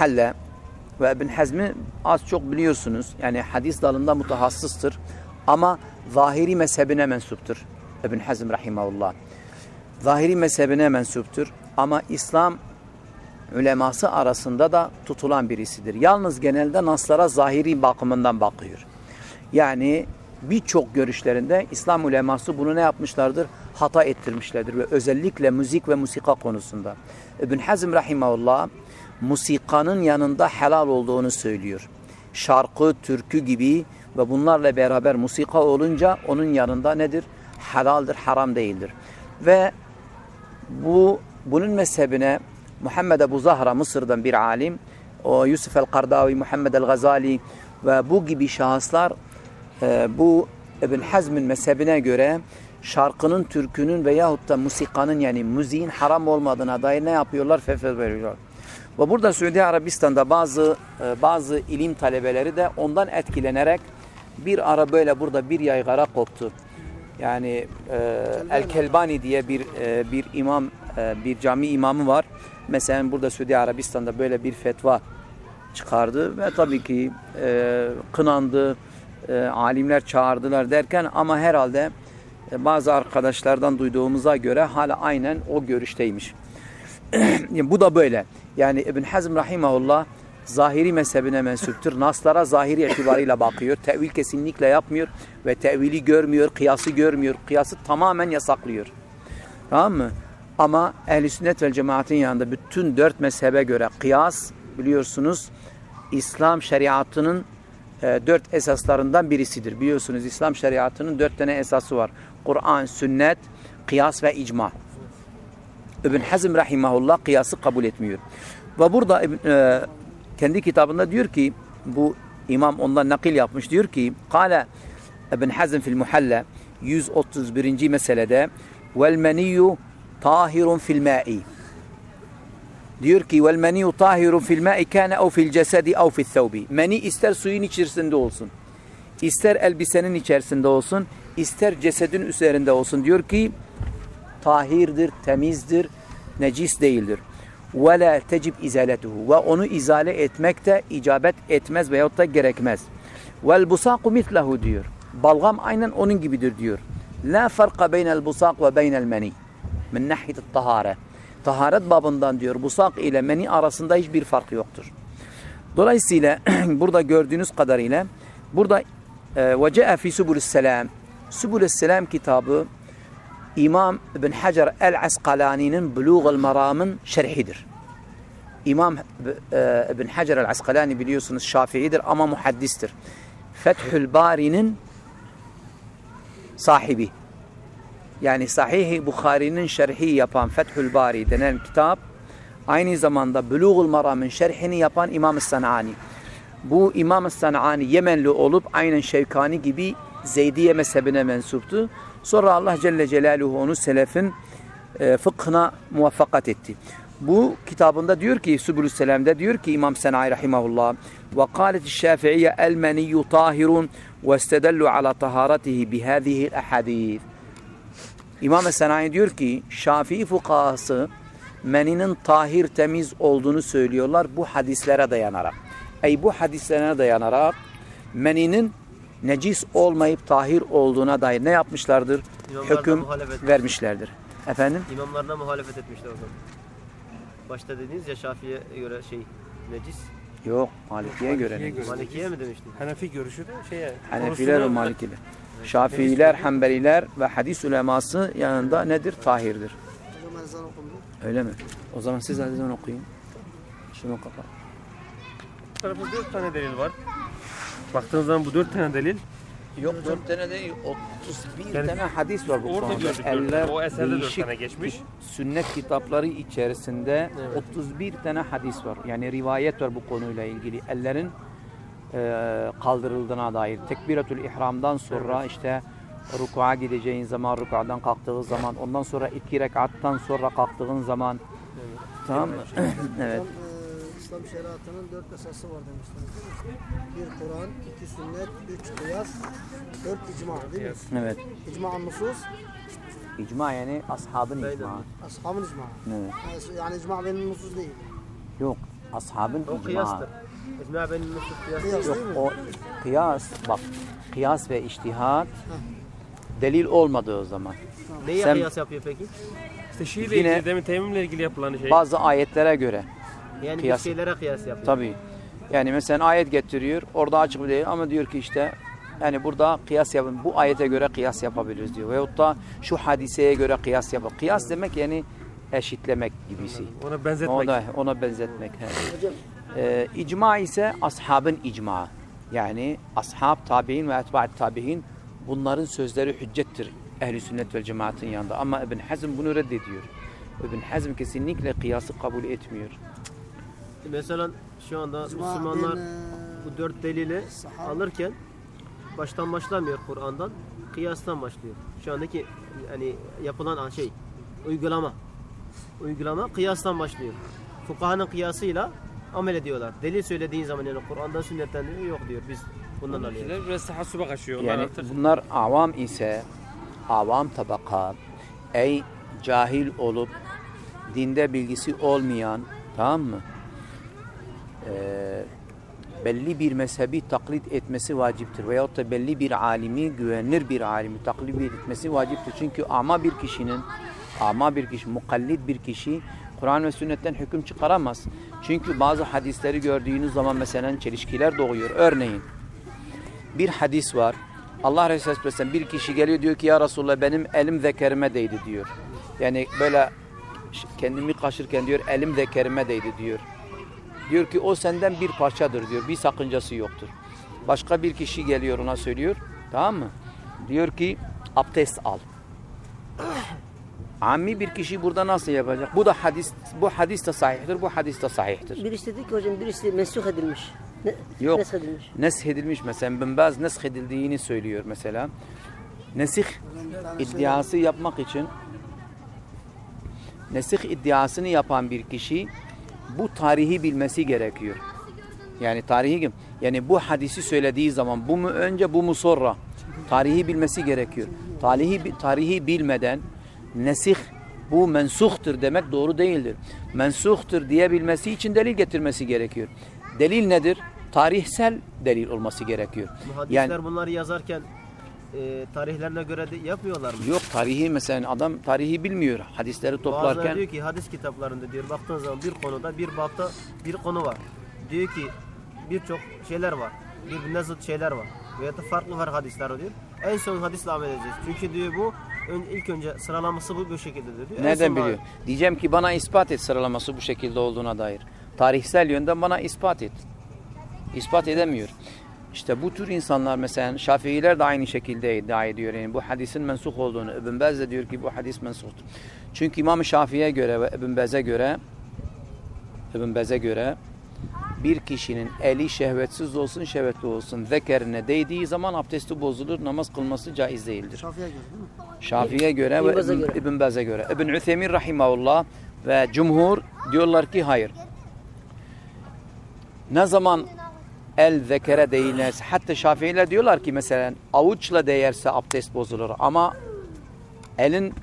Halle ve İbn Hazm'i az çok biliyorsunuz. Yani hadis dalında mutahassıstır. Ama zahiri mezhebine mensuptur. İbn Hazm rahimahullah. Zahiri mezhebine mensuptur. Ama İslam uleması arasında da tutulan birisidir. Yalnız genelde naslara zahiri bakımından bakıyor. Yani birçok görüşlerinde İslam uleması bunu ne yapmışlardır? Hata ettirmişlerdir ve özellikle müzik ve musika konusunda. İbn Hazm rahimahullah musikanın yanında helal olduğunu söylüyor. Şarkı, türkü gibi ve bunlarla beraber musika olunca onun yanında nedir? Helaldir, haram değildir. Ve bu bunun mezhebine Muhammed Ebu Zahra Mısır'dan bir alim, o Yusuf el-Kardavi, Muhammed el-Gazali ve bu gibi şahıslar e, bu İbn Hazm'in mezhebine göre şarkının, türkünün veyahut da musikanın yani müziğin haram olmadığına dair ne yapıyorlar? Fetva veriyorlar. Ve burada Suudi Arabistan'da bazı e, bazı ilim talebeleri de ondan etkilenerek bir ara böyle burada bir yaygara koptu. Yani e, El Kelbani diye bir e, bir imam e, bir cami imamı var. Mesela burada Suudi Arabistan'da böyle bir fetva çıkardı ve tabii ki e, kınandı. E, alimler çağırdılar derken ama herhalde e, bazı arkadaşlardan duyduğumuza göre hala aynen o görüşteymiş. Bu da böyle. Yani İbn Hazm rahimahullah zahiri mezhebine mensuptur. Naslara zahiri itibarıyla bakıyor. Tevil kesinlikle yapmıyor ve tevili görmüyor, kıyası görmüyor. Kıyası tamamen yasaklıyor. Tamam mı? Ama ehl sünnet vel cemaatin yanında bütün dört mezhebe göre kıyas biliyorsunuz İslam şeriatının e, dört esaslarından birisidir. Biliyorsunuz İslam şeriatının dört tane esası var. Kur'an, sünnet, kıyas ve icma. İbn Hazm rahimahullah kıyası kabul etmiyor. Ve burada e, kendi kitabında diyor ki bu imam ondan nakil yapmış diyor ki Kale İbn Hazm fil muhalle 131. meselede vel meniyyu tahirun fil ma'i diyor ki vel meniyyu tahirun fil ma'i kana ev fil cesedi ev fil thawbi meni ister suyun içerisinde olsun ister elbisenin içerisinde olsun ister cesedin üzerinde olsun diyor ki tahirdir, temizdir, necis değildir. Ve la tecib izaletuhu ve onu izale etmek de icabet etmez veyahut da gerekmez. Vel busaku mitlehu diyor. Balgam aynen onun gibidir diyor. La farka beynel busak ve beynel meni. Min nahiyet tahare. Taharet babından diyor busak ile meni arasında hiçbir fark yoktur. Dolayısıyla burada gördüğünüz kadarıyla burada ve ce'e fi subulus selam. Subulus selam kitabı İmam İbn Hacer el-Asqalani'nin Bulugh el-Maram'ın şerhidir. İmam e, İbn Hacer el-Asqalani biliyorsunuz Şafii'dir ama muhaddistir. Fethül Bari'nin sahibi. Yani Sahih-i Bukhari'nin şerhi yapan Fethül Bari denen kitap aynı zamanda Bulugh el-Maram'ın şerhini yapan İmam Sanani. Bu İmam Sanani Yemenli olup aynen Şevkani gibi Zeydiye mezhebine mensuptu. Sonra Allah Celle Celaluhu onu selefin e, fıkhına muvaffakat etti. Bu kitabında diyor ki Sübülü Selam'da diyor ki İmam Senai Rahimahullah ve kâleti şafi'iyye el meniyyu tahirun ve istedellu ala taharatihi bihâzihi ahadîth. İmam Senai diyor ki Şafii fukahası meninin tahir temiz olduğunu söylüyorlar bu hadislere dayanarak. Ey bu hadislere dayanarak meninin necis olmayıp tahir olduğuna dair ne yapmışlardır? İmamlarına Hüküm muhalefet. vermişlerdir. Efendim? İmamlarına muhalefet etmişler o zaman. Başta dediniz ya Şafii'ye göre şey necis. Yok, Maliki'ye göre. Maliki'ye necis. göre. Malikiye mi demiştin? Hanefi görüşü de şeye. Hanefiler ve Malikiler. Şafiiler, Hanbeliler ve hadis uleması yanında nedir? Tahirdir. O zaman ezan okundu. Öyle mi? O zaman siz hadisen okuyun. Şunu kapat. Bu tarafta dört tane delil var. Baktığınız zaman bu dört tane delil. Yok dört tane değil, 31 Yani tane hadis var bu orada konuda. gördük tane. O eserde dört değişik tane geçmiş. sünnet kitapları içerisinde Evet. 31 tane hadis var. Yani rivayet var bu konuyla ilgili. Ellerin e, kaldırıldığına dair. Tekbiratul ihramdan sonra işte rukuğa gideceğin zaman, rukuadan kalktığın zaman, ondan sonra iki rekattan sonra kalktığın zaman. Tamam mı? evet. İslam şeriatının dört esası var demiştiniz değil mi? Bir Kur'an, iki sünnet, üç kıyas, dört icma değil mi? Evet. İcma nusus, İcma yani ashabın icma. ashabın icma. Evet. Yani icma benim nusus değil. Yok. Ashabın O icma. kıyastır. İcma benim nasıl kıyas değil. Yok o kıyas bak kıyas ve iştihat delil olmadı o zaman. Neyi Sen- kıyas yapıyor peki? İşte Yine- ilgili demin teyemmümle ilgili yapılan şey. Bazı ayetlere göre Yani Kıyas. bir şeylere kıyas yapıyor. tabii. Yani mesela ayet getiriyor orada açık bir değil ama diyor ki işte yani burada kıyas yapın bu ayete göre kıyas yapabiliriz diyor. Veyahut da şu hadiseye göre kıyas yapıp kıyas demek yani eşitlemek gibisi. Ona benzetmek. Ona, ona benzetmek. Hocam Ee, icma ise ashabın icma. Yani ashab, tabi'in ve etba'at tabi'in bunların sözleri hüccettir ehli sünnet ve cemaatin yanında. Ama İbn Hazm bunu reddediyor. İbn Hazm kesinlikle kıyası kabul etmiyor. Mesela şu anda Müslümanlar bu dört delili alırken baştan başlamıyor Kur'an'dan, kıyastan başlıyor. Şu andaki hani yapılan şey, uygulama. Uygulama kıyastan başlıyor. Fukahanın kıyasıyla amel ediyorlar. Delil söylediğin zaman yani Kur'an'dan sünnetten diyor, yok diyor. Biz bundan alıyoruz. Kişiler biraz tahassuba kaçıyor. Onlar Yani bunlar avam ise avam tabaka ey cahil olup dinde bilgisi olmayan tamam mı? Ee, belli bir mezhebi taklit etmesi vaciptir. Veyahut da belli bir alimi, güvenilir bir alimi taklit etmesi vaciptir. Çünkü ama bir kişinin, ama bir kişi, mukallid bir kişi Kur'an ve sünnetten hüküm çıkaramaz. Çünkü bazı hadisleri gördüğünüz zaman mesela çelişkiler doğuyor. Örneğin bir hadis var. Allah Resulü Aleyhisselam bir kişi geliyor diyor ki ya Resulullah benim elim zekerime değdi diyor. Yani böyle kendimi kaşırken diyor elim zekerime değdi diyor. Diyor ki o senden bir parçadır diyor. Bir sakıncası yoktur. Başka bir kişi geliyor ona söylüyor. Tamam mı? Diyor ki abdest al. Ammi bir kişi burada nasıl yapacak? Bu da hadis bu hadis de sahihtir, bu hadis de sahihtir. Birisi dedi ki hocam birisi mensuh edilmiş. Ne, Yok. Nesk edilmiş. Nesh edilmiş mesela Bin Baz nesh edildiğini söylüyor mesela. Nesih iddiası yapmak için nesih iddiasını yapan bir kişi bu tarihi bilmesi gerekiyor. Yani tarihi kim? Yani bu hadisi söylediği zaman bu mu önce bu mu sonra? Tarihi bilmesi gerekiyor. Tarihi tarihi bilmeden nesih bu mensuhtur demek doğru değildir. Mensuhtur diyebilmesi için delil getirmesi gerekiyor. Delil nedir? Tarihsel delil olması gerekiyor. Muhaddisler Yani bunları yazarken e, tarihlerine göre de yapmıyorlar mı? yok tarihi mesela adam tarihi bilmiyor. Hadisleri Bazıları toplarken diyor ki hadis kitaplarında diyor baktığın zaman bir konuda bir bapta bir konu var. Diyor ki birçok şeyler var. Birbirine zıt şeyler var. Veya da farklı var hadisler diyor. En son hadisle amel edeceğiz. Çünkü diyor bu ön, ilk önce sıralaması bu bu şekildedir diyor. En Nereden biliyor? Diyeceğim ki bana ispat et sıralaması bu şekilde olduğuna dair. Tarihsel yönden bana ispat et. İspat edemiyor. İşte bu tür insanlar mesela Şafiiler de aynı şekilde iddia ediyor. Yani bu hadisin mensuh olduğunu. İbn Bez de diyor ki bu hadis mensuhtur. Çünkü İmam Şafii'ye göre ve İbn Bez'e göre İbn Bez'e göre bir kişinin eli şehvetsiz olsun, şehvetli olsun. Zekerine değdiği zaman abdesti bozulur, namaz kılması caiz değildir. Şafi'ye göre değil mi? Şafii'ye göre İbn ve İbn, göre. İbn Baz'a göre. İbn Üthemin rahimahullah ve cumhur diyorlar ki hayır. Ne zaman el zekere değilirse hatta Şafiiler diyorlar ki mesela avuçla değerse abdest bozulur ama elin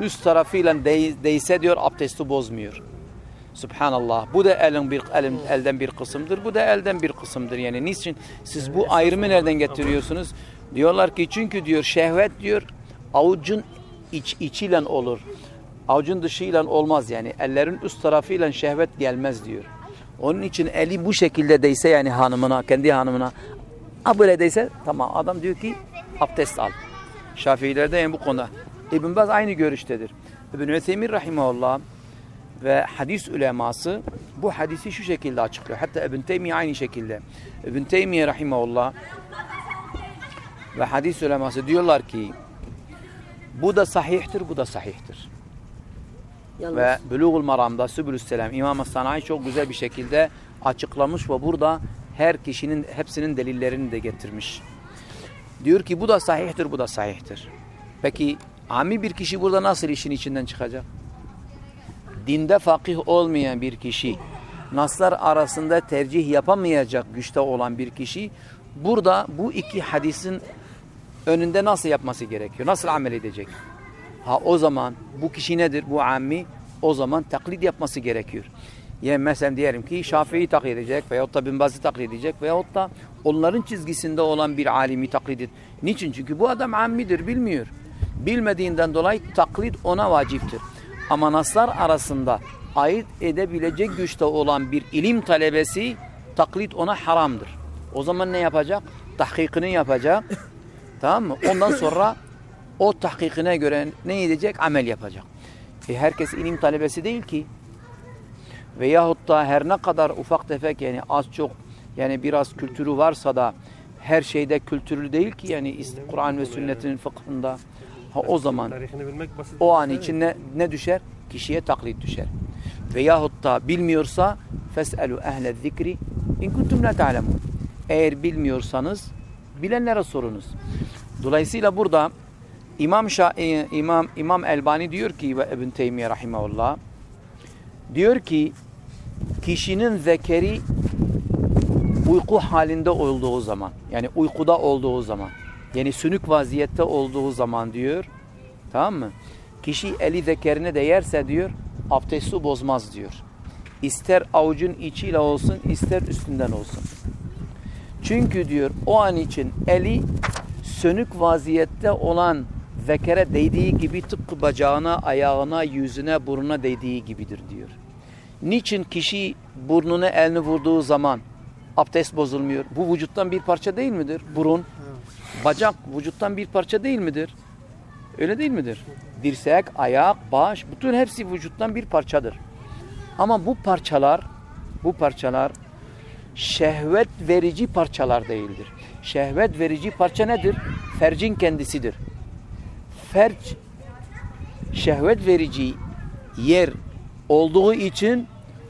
üst tarafıyla değ, değse diyor abdesti bozmuyor. Subhanallah. Bu da elin bir elin, elden bir kısımdır. Bu da elden bir kısımdır. Yani niçin siz bu ayrımı nereden getiriyorsunuz? Diyorlar ki çünkü diyor şehvet diyor avucun iç içiyle olur. Avucun dışıyla olmaz yani. Ellerin üst tarafıyla şehvet gelmez diyor. Onun için eli bu şekilde değse yani hanımına, kendi hanımına ha böyle değse tamam adam diyor ki abdest al. Şafiilerde yani bu konuda. İbn Baz aynı görüştedir. İbn Üthemin rahimahullah ve hadis uleması bu hadisi şu şekilde açıklıyor. Hatta İbn Teymiye aynı şekilde. İbn Teymiye rahimahullah ve hadis uleması diyorlar ki bu da sahihtir, bu da sahihtir. Yalnız Ve Bülugul Maram'da Sübülüsselam İmam Sanayi çok güzel bir şekilde açıklamış ve burada her kişinin hepsinin delillerini de getirmiş. Diyor ki bu da sahihtir, bu da sahihtir. Peki ami bir kişi burada nasıl işin içinden çıkacak? Dinde fakih olmayan bir kişi, naslar arasında tercih yapamayacak güçte olan bir kişi burada bu iki hadisin önünde nasıl yapması gerekiyor? Nasıl amel edecek? Ha o zaman bu kişi nedir? Bu ammi o zaman taklit yapması gerekiyor. Yani mesela diyelim ki Şafii'yi taklit edecek veyahut da Bin Baz'ı taklit edecek veyahut da onların çizgisinde olan bir alimi taklit edecek. Niçin? Çünkü bu adam ammidir, bilmiyor. Bilmediğinden dolayı taklit ona vaciptir. Ama naslar arasında ait edebilecek güçte olan bir ilim talebesi taklit ona haramdır. O zaman ne yapacak? Tahkikini yapacak. tamam mı? Ondan sonra o tahkikine göre ne edecek? Amel yapacak. E herkes ilim talebesi değil ki. Veyahut da her ne kadar ufak tefek yani az çok yani biraz kültürü varsa da her şeyde kültürlü değil ki yani Kur'an ve sünnetin fıkhında. Ha, o zaman o an için ne, ne düşer? Kişiye taklit düşer. Veyahut da bilmiyorsa fes'elu ehle zikri in kuntum la ta'lemun. Eğer bilmiyorsanız bilenlere sorunuz. Dolayısıyla burada İmam Şa e, İmam İmam Elbani diyor ki ve İbn Teymiyye rahimehullah diyor ki kişinin zekeri uyku halinde olduğu zaman yani uykuda olduğu zaman yani sünük vaziyette olduğu zaman diyor tamam mı? Kişi eli zekerine değerse diyor abdesti bozmaz diyor. İster avucun içiyle olsun ister üstünden olsun. Çünkü diyor o an için eli sönük vaziyette olan zekere değdiği gibi tıpkı bacağına, ayağına, yüzüne, burnuna değdiği gibidir diyor. Niçin kişi burnuna elini vurduğu zaman abdest bozulmuyor? Bu vücuttan bir parça değil midir? Burun, bacak vücuttan bir parça değil midir? Öyle değil midir? Dirsek, ayak, baş, bütün hepsi vücuttan bir parçadır. Ama bu parçalar, bu parçalar şehvet verici parçalar değildir. Şehvet verici parça nedir? Fercin kendisidir. Ferç şehvet verici yer olduğu için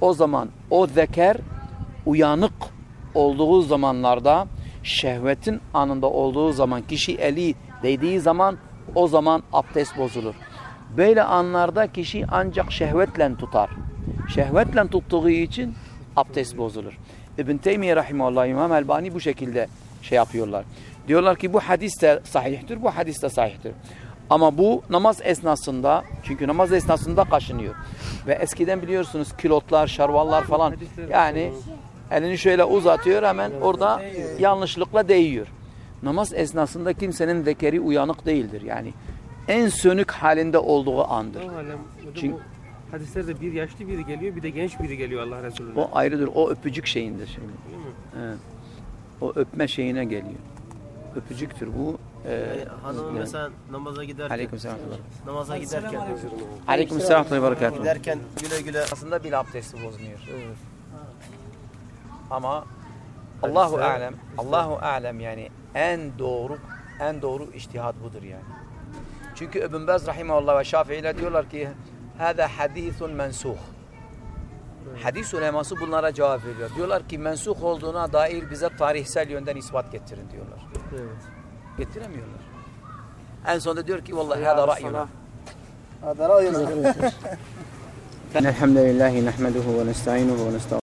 o zaman o zeker uyanık olduğu zamanlarda şehvetin anında olduğu zaman kişi eli değdiği zaman o zaman abdest bozulur. Böyle anlarda kişi ancak şehvetle tutar. Şehvetle tuttuğu için abdest bozulur. İbn Teymiye rahimahullah İmam Elbani bu şekilde şey yapıyorlar. Diyorlar ki bu hadis de sahihtir, bu hadis de sahihtir. Ama bu namaz esnasında, çünkü namaz esnasında kaşınıyor. Ve eskiden biliyorsunuz kilotlar, şarvallar falan yani elini şöyle uzatıyor hemen orada yanlışlıkla değiyor. Namaz esnasında kimsenin zekeri uyanık değildir. Yani en sönük halinde olduğu andır. Çünkü- hadislerde bir yaşlı biri geliyor bir de genç biri geliyor Allah Resulü'ne. O ayrıdır. O öpücük şeyindir şimdi. Evet. O öpme şeyine geliyor. Öpücüktür bu. Ee, Yani hanım mesela namaza giderken, Aleykümselam. namaza giderken, Aleykümselam ve berekatuhu. giderken güle güle Aslında bir abdesti bozmuyor. Ama Allahu alem, Allahu alem yani en doğru en doğru içtihat budur yani. Çünkü İbn Baz rahimehullah ve Şafii'ler diyorlar ki hada hadisun mensuh. Hadis uleması bunlara cevap veriyor. Diyorlar ki mensuh olduğuna dair bize tarihsel yönden ispat getirin diyorlar getiremiyorlar. En sonunda diyor ki vallahi hada ra'yuna. Hada ra'yuna. Elhamdülillahi nehmeduhu ve nesta'inuhu ve nestağfiruhu.